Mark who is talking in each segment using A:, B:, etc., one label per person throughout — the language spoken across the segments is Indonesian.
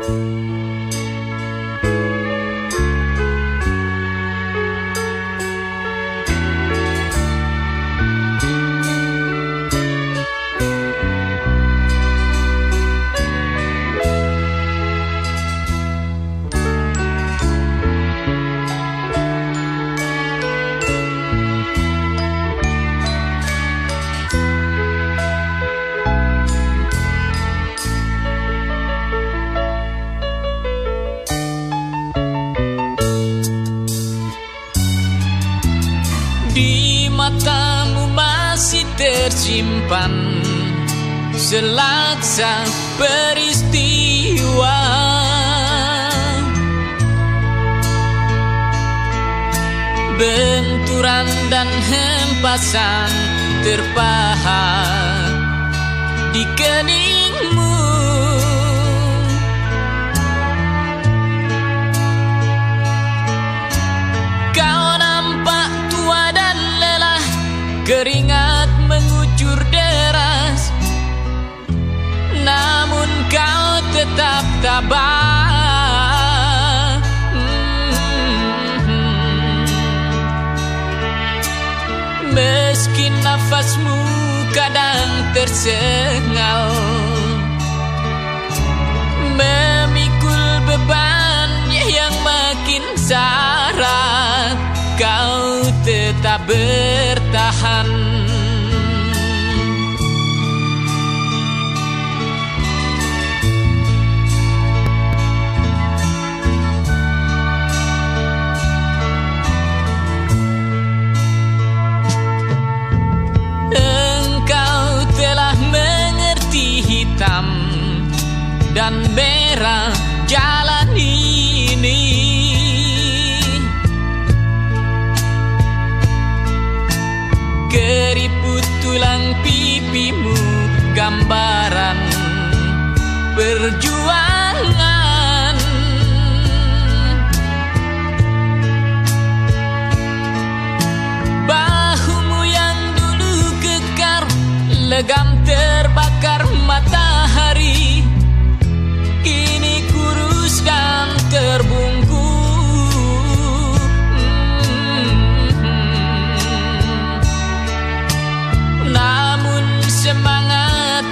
A: Di tersimpan. Selaksa peristiwa. Benturan dan hempasan terpahat Di keningmu. Keringat mengucur deras. Namun kau tetap tabah. Meski nafasmu kadang tersengal Memikul beban yang makin sarat Kau tetap bertahan dan merah jalan ini. Keriput tulang pipimu gambaran perjuangan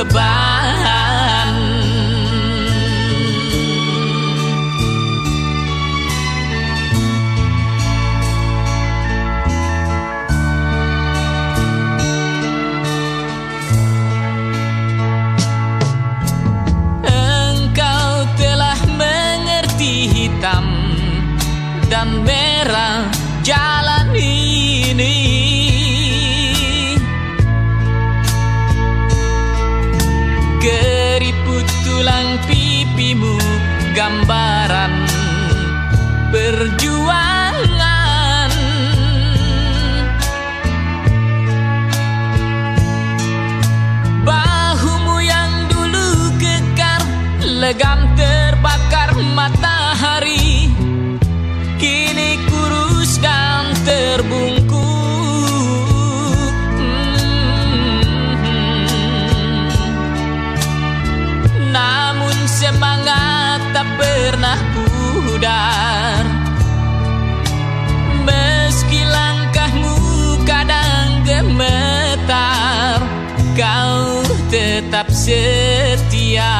A: beban Engkau telah mengerti hitam dan merah gambaran perjuangan. Bahumu yang dulu kekar legam terbakar matahari Kini kurus dan terbungkus gemetar Kau tetap setia